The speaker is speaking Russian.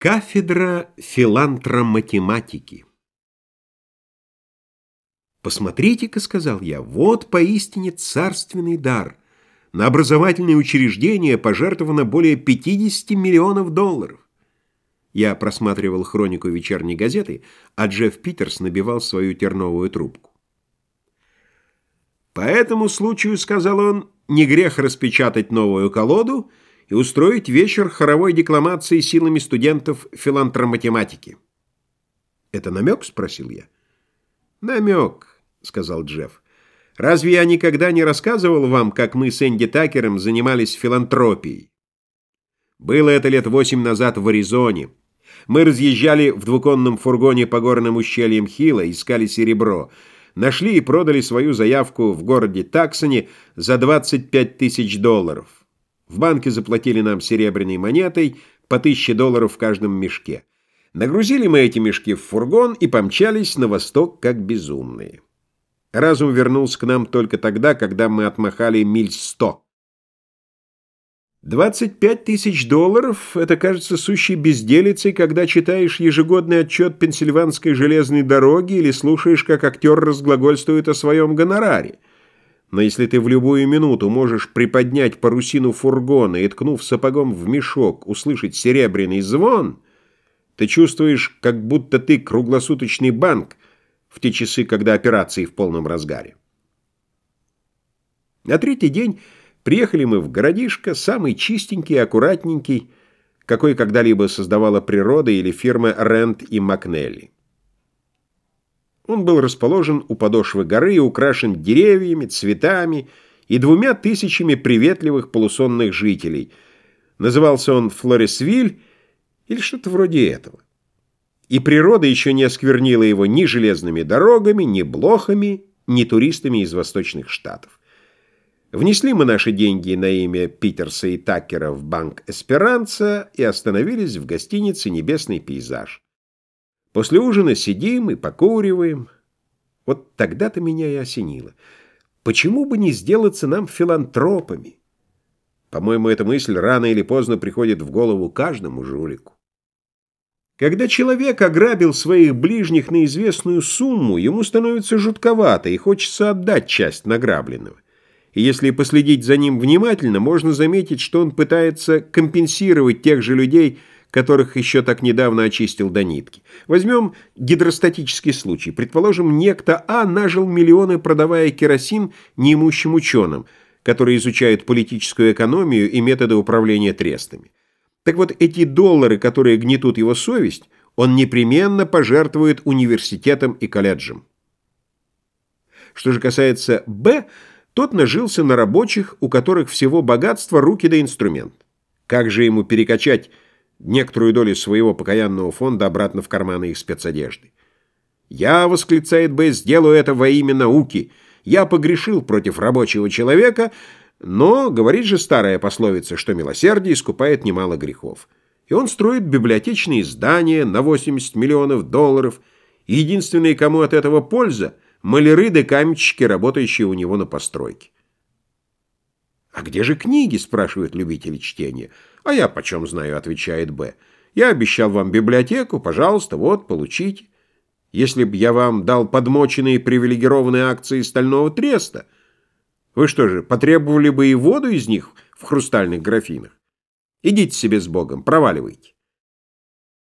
Кафедра филантроматематики «Посмотрите-ка», — сказал я, — «вот поистине царственный дар. На образовательные учреждения пожертвовано более 50 миллионов долларов». Я просматривал хронику вечерней газеты, а Джефф Питерс набивал свою терновую трубку. «По этому случаю, — сказал он, — не грех распечатать новую колоду — и устроить вечер хоровой декламации силами студентов филантроматематики. «Это намек?» — спросил я. «Намек», — сказал Джефф. «Разве я никогда не рассказывал вам, как мы с Энди Такером занимались филантропией? Было это лет восемь назад в Аризоне. Мы разъезжали в двуконном фургоне по горным ущельям Хила, искали серебро. Нашли и продали свою заявку в городе Таксоне за 25 тысяч долларов. В банке заплатили нам серебряной монетой по тысяче долларов в каждом мешке. Нагрузили мы эти мешки в фургон и помчались на восток, как безумные. Разум вернулся к нам только тогда, когда мы отмахали миль сто. 25 тысяч долларов — это кажется сущей безделицей, когда читаешь ежегодный отчет Пенсильванской железной дороги или слушаешь, как актер разглагольствует о своем гонораре. Но если ты в любую минуту можешь приподнять парусину фургона и, ткнув сапогом в мешок, услышать серебряный звон, ты чувствуешь, как будто ты круглосуточный банк в те часы, когда операции в полном разгаре. На третий день приехали мы в городишко, самый чистенький и аккуратненький, какой когда-либо создавала природа или фирма Рент и Макнелли. Он был расположен у подошвы горы и украшен деревьями, цветами и двумя тысячами приветливых полусонных жителей. Назывался он Флорисвиль или что-то вроде этого. И природа еще не осквернила его ни железными дорогами, ни блохами, ни туристами из восточных штатов. Внесли мы наши деньги на имя Питерса и Такера в банк «Эсперанца» и остановились в гостинице «Небесный пейзаж». После ужина сидим и покуриваем. Вот тогда-то меня и осенило. Почему бы не сделаться нам филантропами? По-моему, эта мысль рано или поздно приходит в голову каждому жулику. Когда человек ограбил своих ближних на известную сумму, ему становится жутковато и хочется отдать часть награбленного. И если последить за ним внимательно, можно заметить, что он пытается компенсировать тех же людей, которых еще так недавно очистил до нитки. Возьмем гидростатический случай. Предположим, некто А нажил миллионы, продавая керосин неимущим ученым, которые изучают политическую экономию и методы управления трестами. Так вот, эти доллары, которые гнетут его совесть, он непременно пожертвует университетам и колледжам. Что же касается Б, тот нажился на рабочих, у которых всего богатство, руки да инструмент. Как же ему перекачать некоторую долю своего покаянного фонда обратно в карманы их спецодежды. «Я, — восклицает Б, — сделаю это во имя науки. Я погрешил против рабочего человека, но, говорит же старая пословица, что милосердие искупает немало грехов. И он строит библиотечные здания на 80 миллионов долларов, единственные, кому от этого польза, маляры да каменщики, работающие у него на постройке. «А где же книги?» — спрашивают любители чтения. «А я почем знаю?» — отвечает Б. «Я обещал вам библиотеку, пожалуйста, вот, получите. Если б я вам дал подмоченные привилегированные акции стального треста, вы что же, потребовали бы и воду из них в хрустальных графинах? Идите себе с Богом, проваливайте».